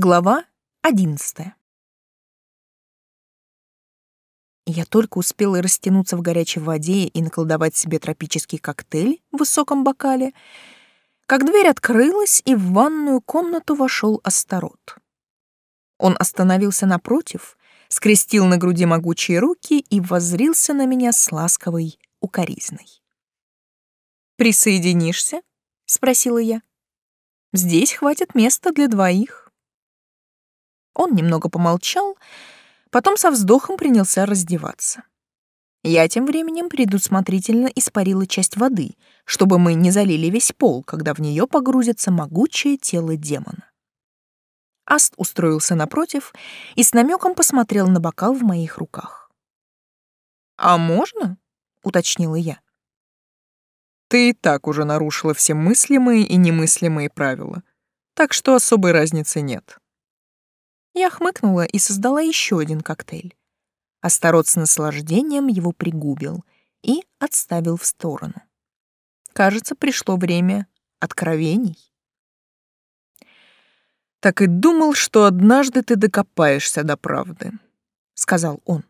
Глава одиннадцатая. Я только успела растянуться в горячей воде и наколдовать себе тропический коктейль в высоком бокале, как дверь открылась, и в ванную комнату вошел Астарот. Он остановился напротив, скрестил на груди могучие руки и воззрился на меня с ласковой укоризной. «Присоединишься?» — спросила я. «Здесь хватит места для двоих». Он немного помолчал, потом со вздохом принялся раздеваться. Я тем временем предусмотрительно испарила часть воды, чтобы мы не залили весь пол, когда в нее погрузится могучее тело демона. Аст устроился напротив и с намеком посмотрел на бокал в моих руках. «А можно?» — уточнила я. «Ты и так уже нарушила все мыслимые и немыслимые правила, так что особой разницы нет», я хмыкнула и создала еще один коктейль. Астарот с наслаждением его пригубил и отставил в сторону. Кажется, пришло время откровений. «Так и думал, что однажды ты докопаешься до правды», — сказал он.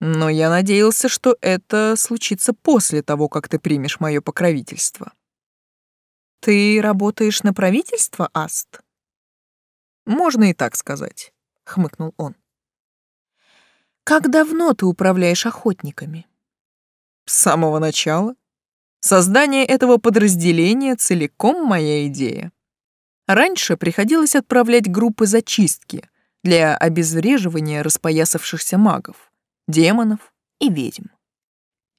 «Но я надеялся, что это случится после того, как ты примешь мое покровительство». «Ты работаешь на правительство, Аст?» Можно и так сказать, хмыкнул он. Как давно ты управляешь охотниками? С самого начала. Создание этого подразделения целиком моя идея. Раньше приходилось отправлять группы зачистки для обезвреживания распоясавшихся магов, демонов и ведьм.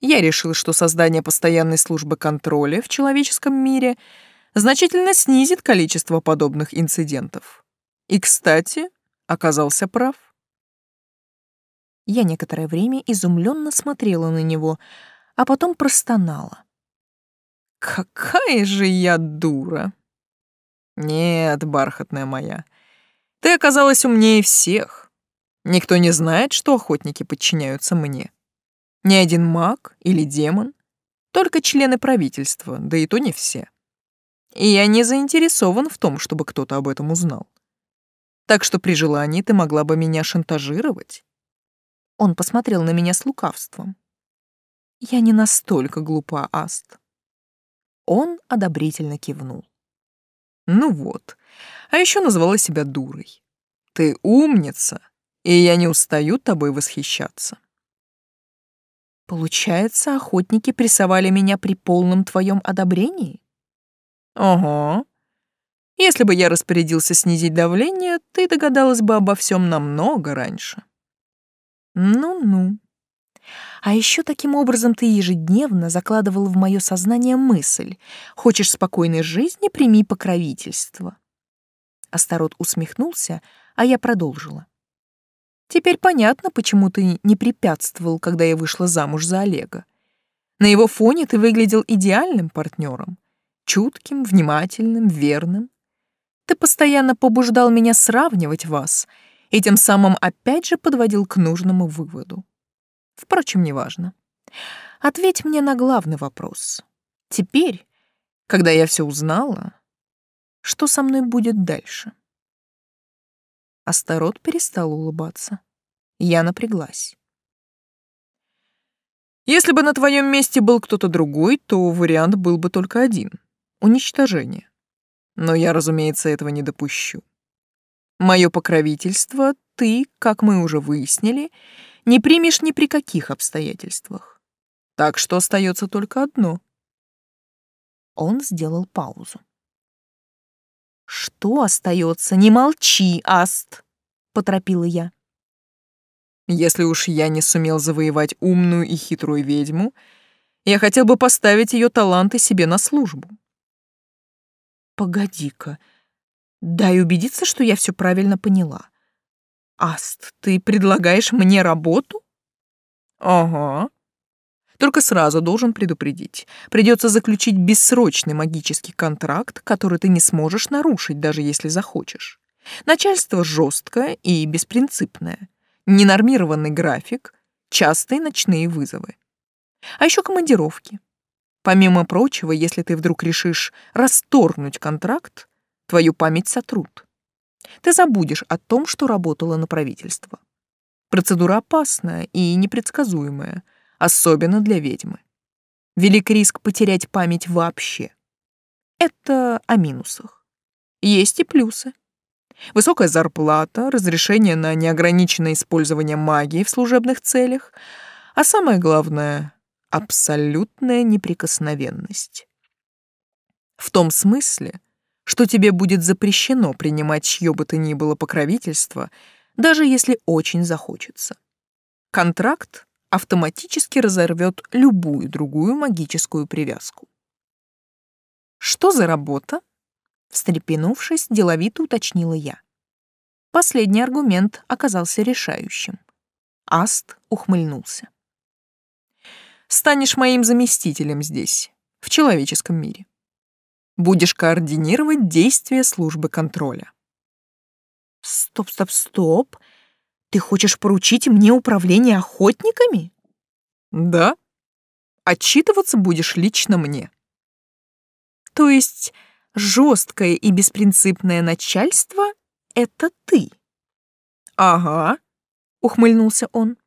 Я решил, что создание постоянной службы контроля в человеческом мире значительно снизит количество подобных инцидентов. И, кстати, оказался прав. Я некоторое время изумленно смотрела на него, а потом простонала. «Какая же я дура!» «Нет, бархатная моя, ты оказалась умнее всех. Никто не знает, что охотники подчиняются мне. Ни один маг или демон, только члены правительства, да и то не все. И я не заинтересован в том, чтобы кто-то об этом узнал так что при желании ты могла бы меня шантажировать. Он посмотрел на меня с лукавством. Я не настолько глупа, Аст. Он одобрительно кивнул. Ну вот, а еще назвала себя дурой. Ты умница, и я не устаю тобой восхищаться. Получается, охотники прессовали меня при полном твоем одобрении? Ого, если бы я распорядился снизить давление, ты догадалась бы обо всем намного раньше. Ну-ну. А еще таким образом ты ежедневно закладывал в мое сознание мысль «Хочешь спокойной жизни, прими покровительство». Астарот усмехнулся, а я продолжила. Теперь понятно, почему ты не препятствовал, когда я вышла замуж за Олега. На его фоне ты выглядел идеальным партнером, чутким, внимательным, верным. Ты постоянно побуждал меня сравнивать вас и тем самым опять же подводил к нужному выводу. Впрочем, неважно. Ответь мне на главный вопрос. Теперь, когда я все узнала, что со мной будет дальше? Астарот перестал улыбаться. Я напряглась. Если бы на твоем месте был кто-то другой, то вариант был бы только один — уничтожение. Но я, разумеется, этого не допущу. Мое покровительство ты, как мы уже выяснили, не примешь ни при каких обстоятельствах. Так что остается только одно. Он сделал паузу. Что остается? Не молчи, Аст, поторопила я. Если уж я не сумел завоевать умную и хитрую ведьму, я хотел бы поставить ее таланты себе на службу. Погоди-ка. Дай убедиться, что я все правильно поняла. Аст, ты предлагаешь мне работу? Ага. Только сразу должен предупредить. Придется заключить бессрочный магический контракт, который ты не сможешь нарушить, даже если захочешь. Начальство жесткое и беспринципное. Ненормированный график, частые ночные вызовы. А еще командировки. Помимо прочего, если ты вдруг решишь расторгнуть контракт, твою память сотрут. Ты забудешь о том, что работала на правительство. Процедура опасная и непредсказуемая, особенно для ведьмы. Велик риск потерять память вообще. Это о минусах. Есть и плюсы. Высокая зарплата, разрешение на неограниченное использование магии в служебных целях, а самое главное — абсолютная неприкосновенность. В том смысле, что тебе будет запрещено принимать чье бы то ни было покровительство, даже если очень захочется. Контракт автоматически разорвет любую другую магическую привязку. «Что за работа?» Встрепенувшись, деловито уточнила я. Последний аргумент оказался решающим. Аст ухмыльнулся. «Станешь моим заместителем здесь, в человеческом мире. Будешь координировать действия службы контроля». «Стоп, стоп, стоп! Ты хочешь поручить мне управление охотниками?» «Да. Отчитываться будешь лично мне». «То есть жесткое и беспринципное начальство — это ты. Ага, ухмыльнулся он.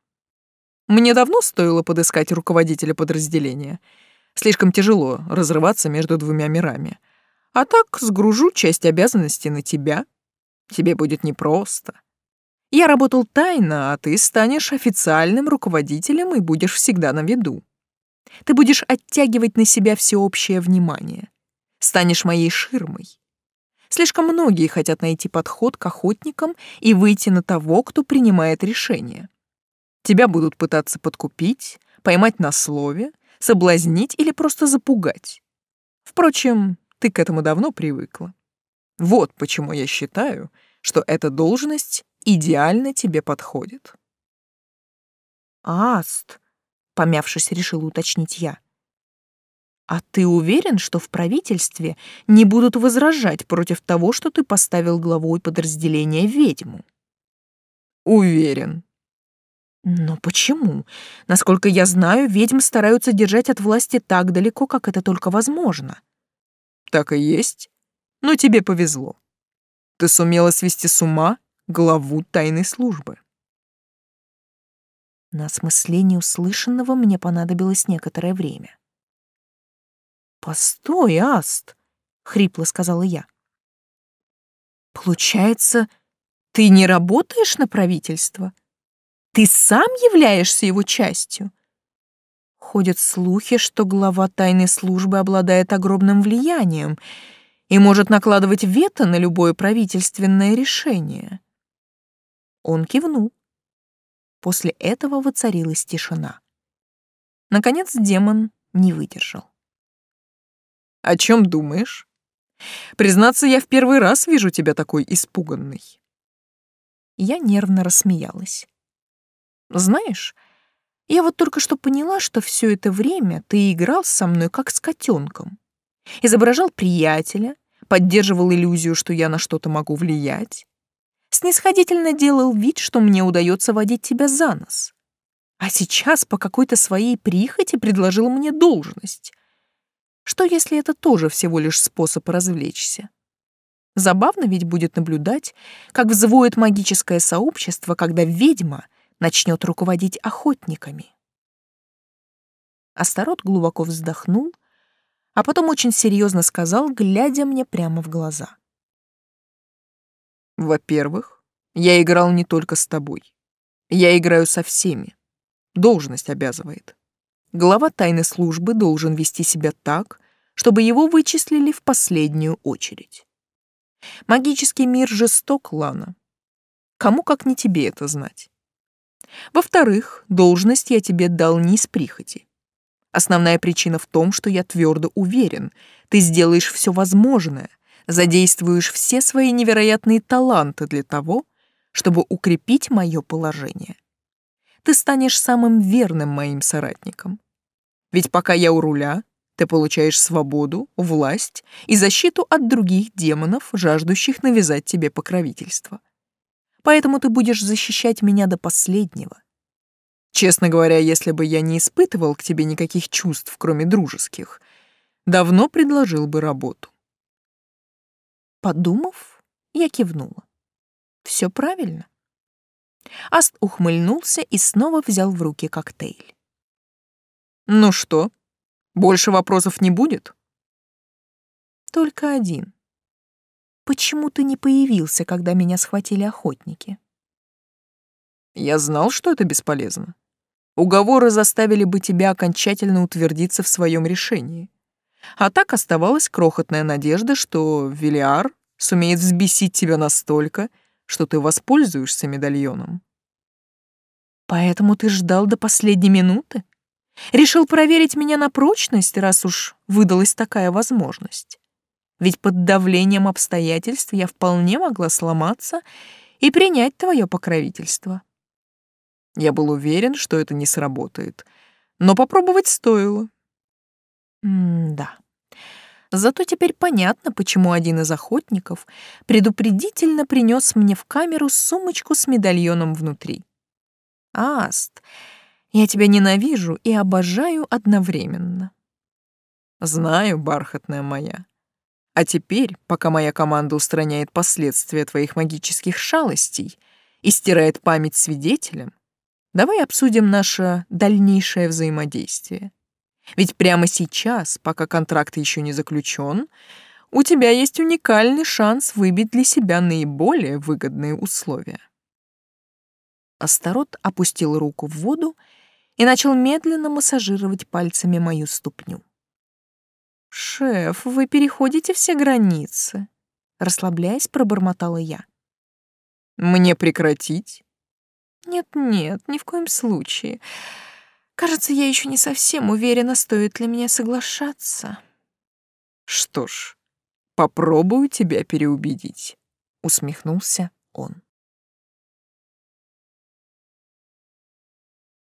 Мне давно стоило подыскать руководителя подразделения. Слишком тяжело разрываться между двумя мирами. А так сгружу часть обязанностей на тебя. Тебе будет непросто. Я работал тайно, а ты станешь официальным руководителем и будешь всегда на виду. Ты будешь оттягивать на себя всеобщее внимание станешь моей ширмой. Слишком многие хотят найти подход к охотникам и выйти на того, кто принимает решение. Тебя будут пытаться подкупить, поймать на слове, соблазнить или просто запугать. Впрочем, ты к этому давно привыкла. Вот почему я считаю, что эта должность идеально тебе подходит. Аст, помявшись, решила уточнить я. А ты уверен, что в правительстве не будут возражать против того, что ты поставил главой подразделения ведьму? Уверен. Но почему? Насколько я знаю, ведьм стараются держать от власти так далеко, как это только возможно. Так и есть. Но тебе повезло. Ты сумела свести с ума главу тайной службы. На осмысление услышанного мне понадобилось некоторое время. «Постой, Аст!» — хрипло сказала я. «Получается, ты не работаешь на правительство? Ты сам являешься его частью?» Ходят слухи, что глава тайной службы обладает огромным влиянием и может накладывать вето на любое правительственное решение. Он кивнул. После этого воцарилась тишина. Наконец демон не выдержал. О чем думаешь? Признаться, я в первый раз вижу тебя такой испуганной. Я нервно рассмеялась. Знаешь, я вот только что поняла, что все это время ты играл со мной как с котенком. Изображал приятеля, поддерживал иллюзию, что я на что-то могу влиять. Снисходительно делал вид, что мне удается водить тебя за нос. А сейчас по какой-то своей прихоти предложил мне должность. Что, если это тоже всего лишь способ развлечься? Забавно ведь будет наблюдать, как взвоет магическое сообщество, когда ведьма начнет руководить охотниками. Астарот глубоко вздохнул, а потом очень серьезно сказал, глядя мне прямо в глаза. «Во-первых, я играл не только с тобой. Я играю со всеми. Должность обязывает. Глава тайной службы должен вести себя так, чтобы его вычислили в последнюю очередь. Магический мир жесток, Лана. Кому как не тебе это знать. Во-вторых, должность я тебе дал не из прихоти. Основная причина в том, что я твердо уверен, ты сделаешь все возможное, задействуешь все свои невероятные таланты для того, чтобы укрепить мое положение. Ты станешь самым верным моим соратником. Ведь пока я у руля, ты получаешь свободу, власть и защиту от других демонов, жаждущих навязать тебе покровительство. Поэтому ты будешь защищать меня до последнего. Честно говоря, если бы я не испытывал к тебе никаких чувств, кроме дружеских, давно предложил бы работу. Подумав, я кивнула. Все правильно. Аст ухмыльнулся и снова взял в руки коктейль. «Ну что, больше вопросов не будет?» «Только один. Почему ты не появился, когда меня схватили охотники?» «Я знал, что это бесполезно. Уговоры заставили бы тебя окончательно утвердиться в своем решении. А так оставалась крохотная надежда, что Велиар сумеет взбесить тебя настолько, что ты воспользуешься медальоном. Поэтому ты ждал до последней минуты? Решил проверить меня на прочность, раз уж выдалась такая возможность. Ведь под давлением обстоятельств я вполне могла сломаться и принять твое покровительство. Я был уверен, что это не сработает, но попробовать стоило. М-да. Зато теперь понятно, почему один из охотников предупредительно принес мне в камеру сумочку с медальоном внутри. Аст, я тебя ненавижу и обожаю одновременно. Знаю, бархатная моя. А теперь, пока моя команда устраняет последствия твоих магических шалостей и стирает память свидетелям, Давай обсудим наше дальнейшее взаимодействие. Ведь прямо сейчас, пока контракт еще не заключен, у тебя есть уникальный шанс выбить для себя наиболее выгодные условия. Астарот опустил руку в воду и начал медленно массажировать пальцами мою ступню. «Шеф, вы переходите все границы», — расслабляясь, пробормотала я. «Мне прекратить?» Нет-нет, ни в коем случае. Кажется, я еще не совсем уверена, стоит ли мне соглашаться. Что ж, попробую тебя переубедить, усмехнулся он.